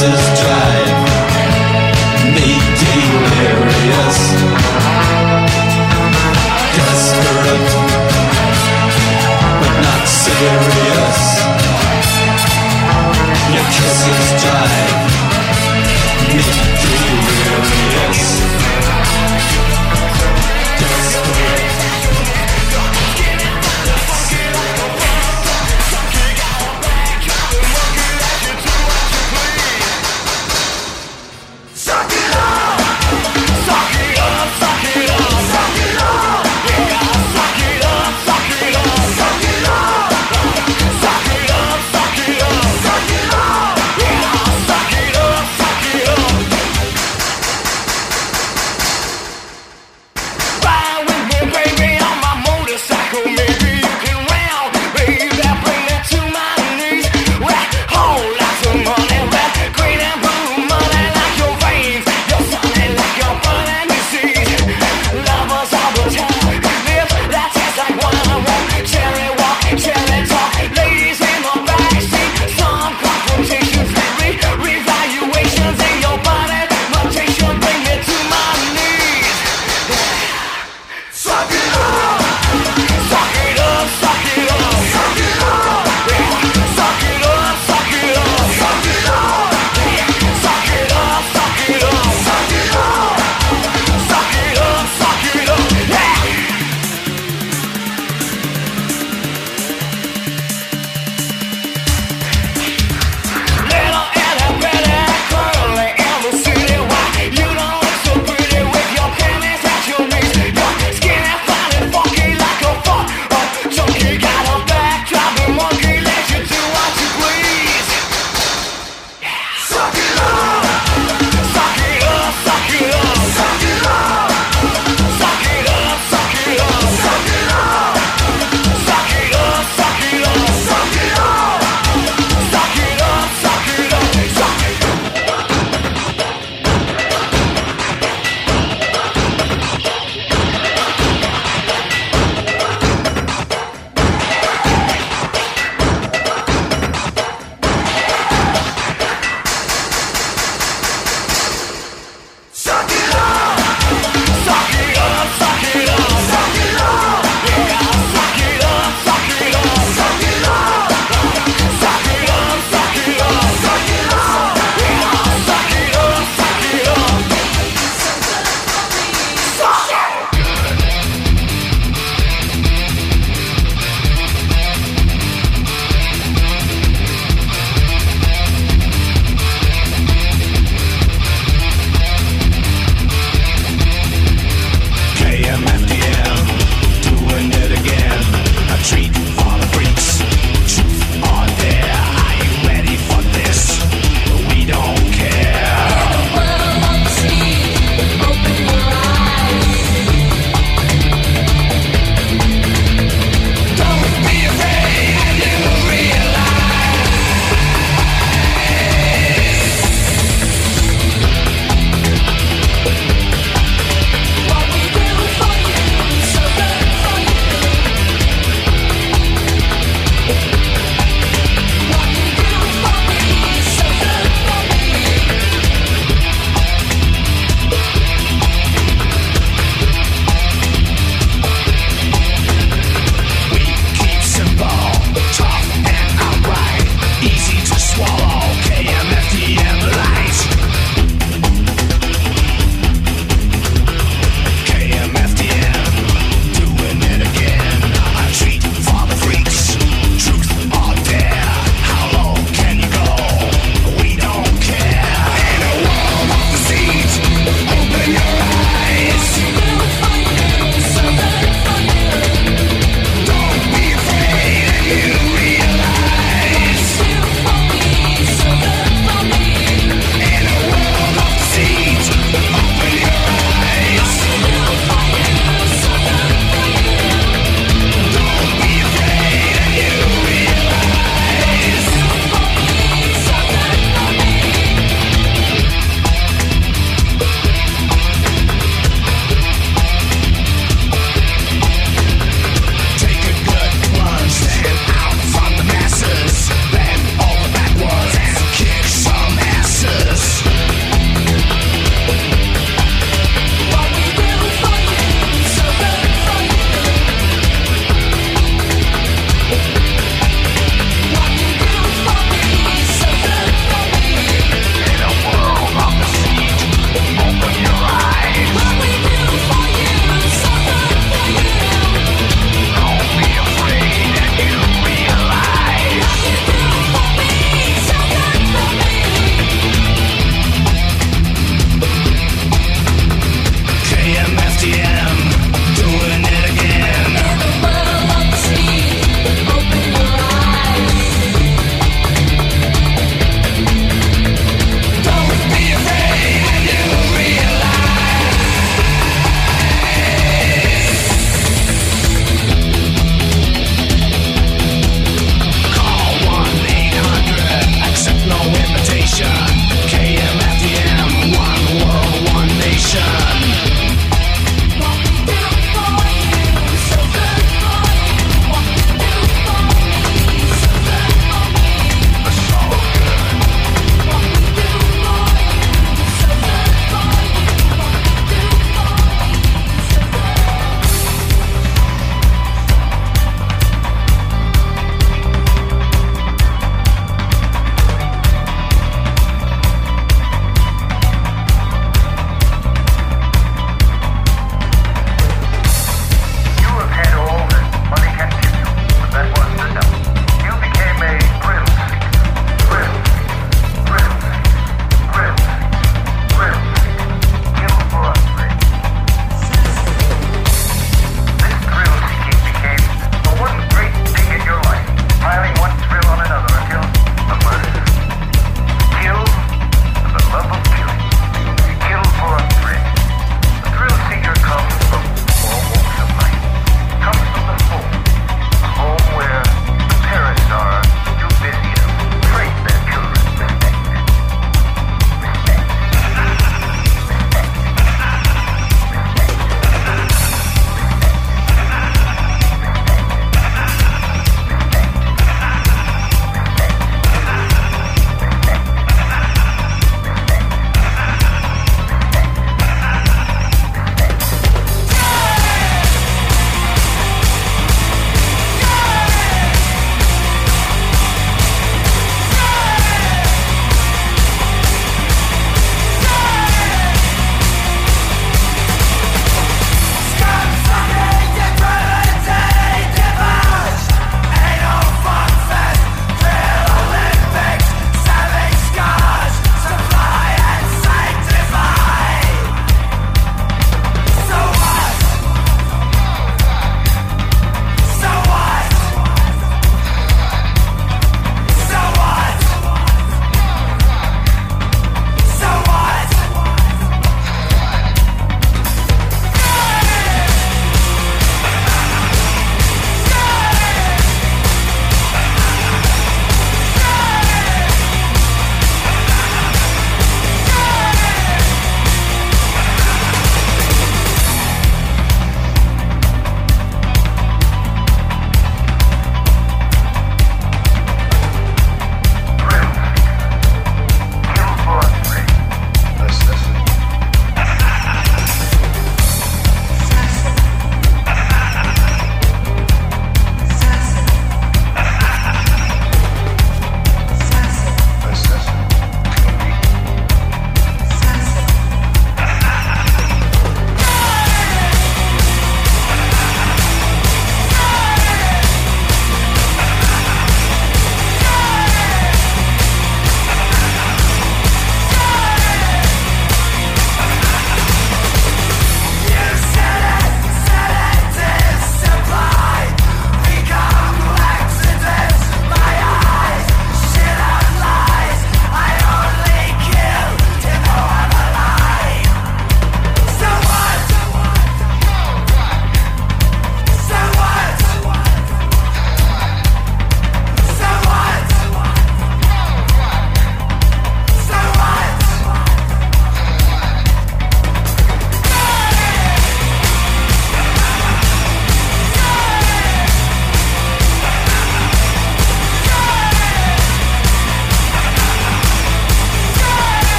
Your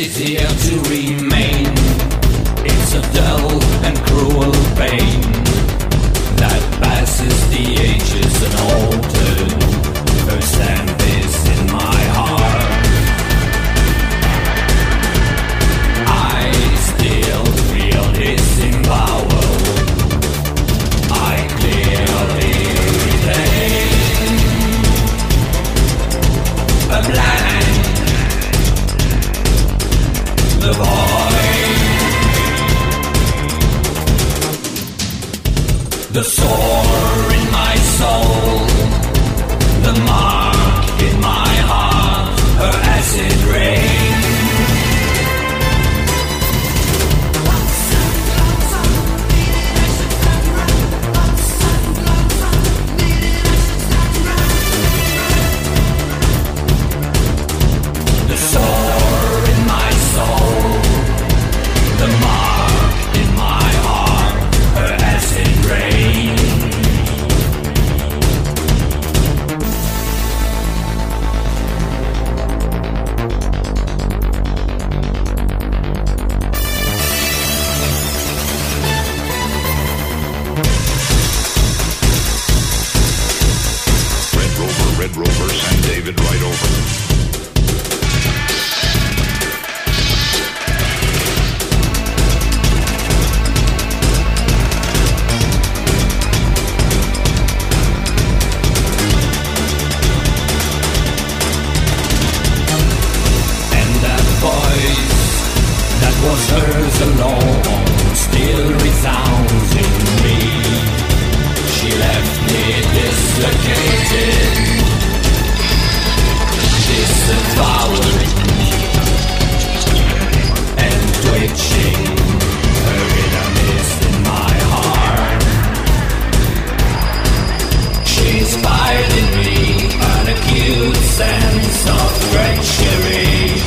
It's here to remain. was hers alone still resounds in me. She left me dislocated, disavowed, and twitching. Her bitterness in my heart. She inspired in me an acute sense of treachery.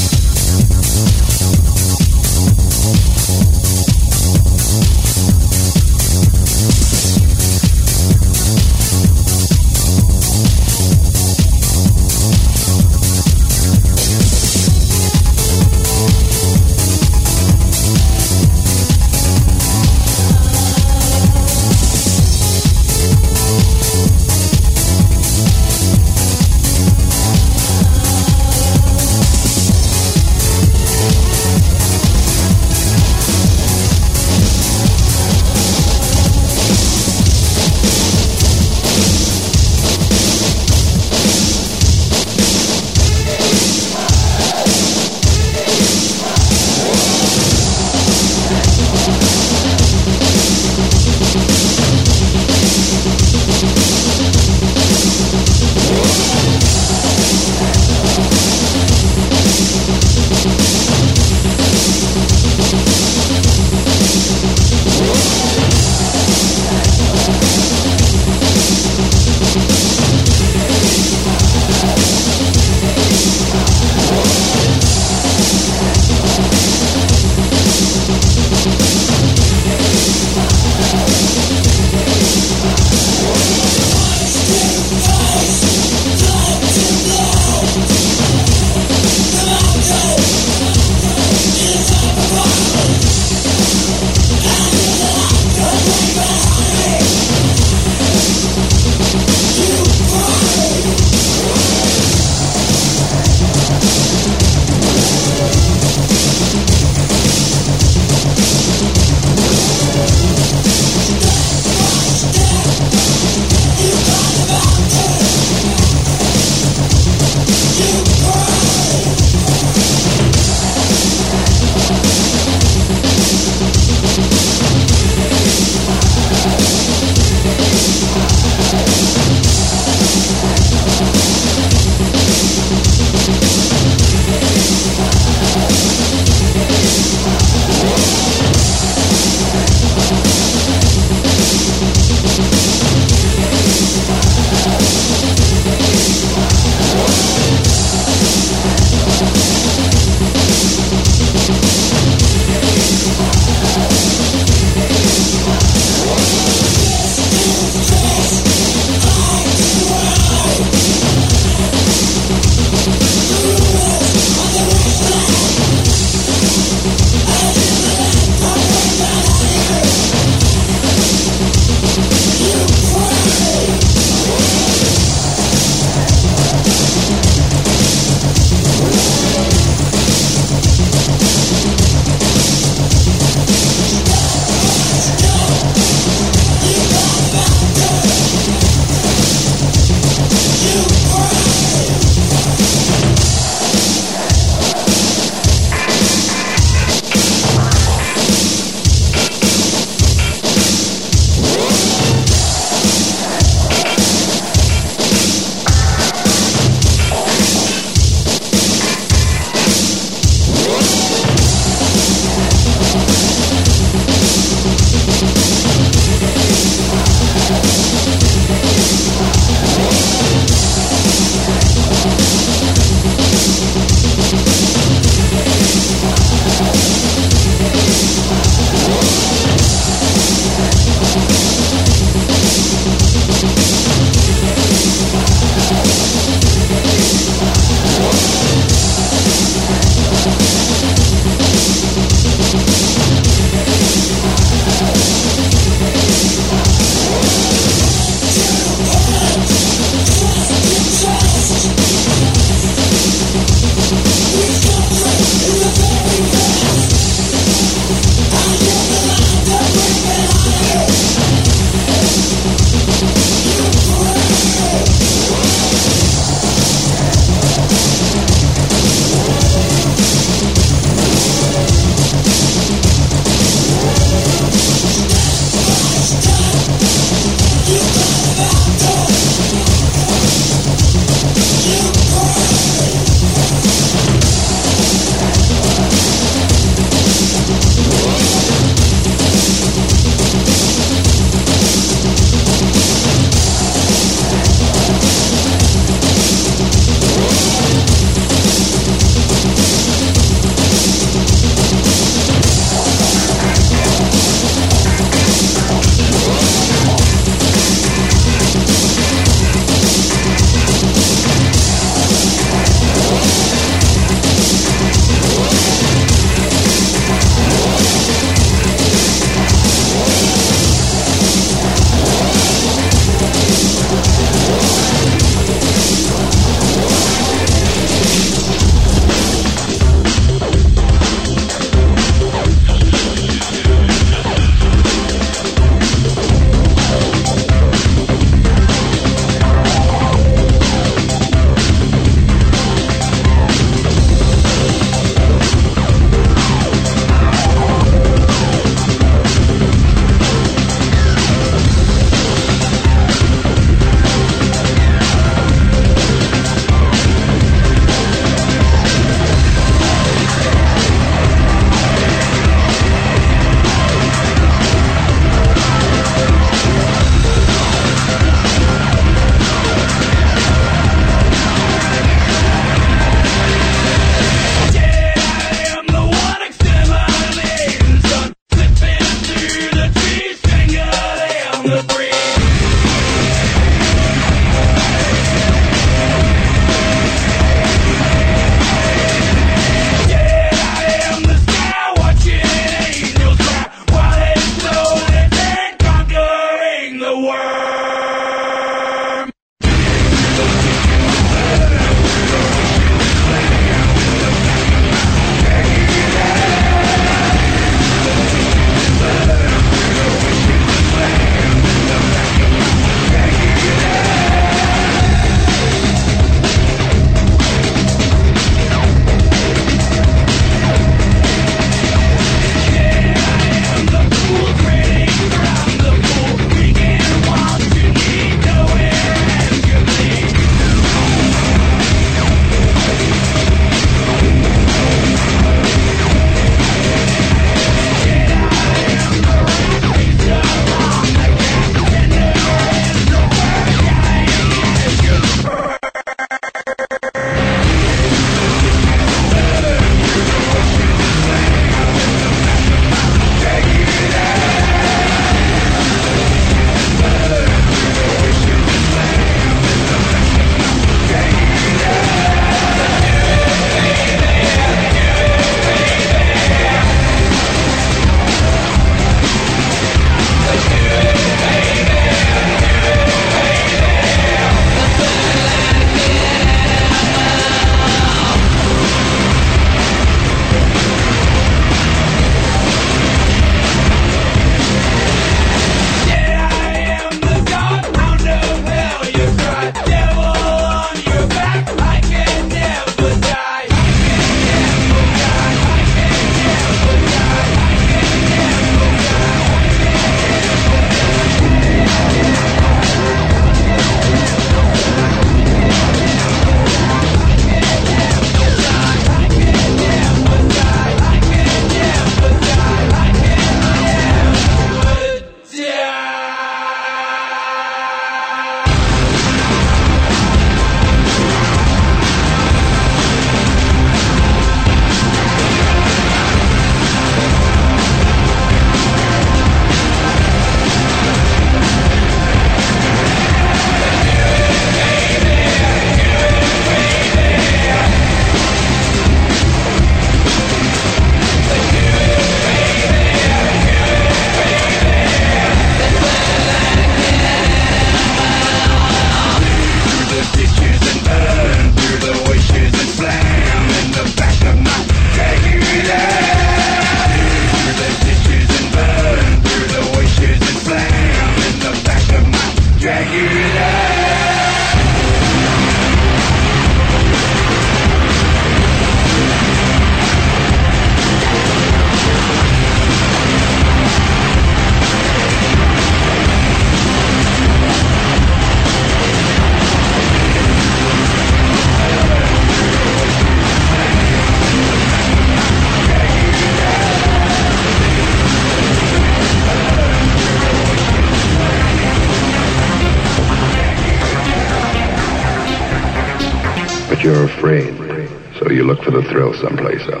Someplace else.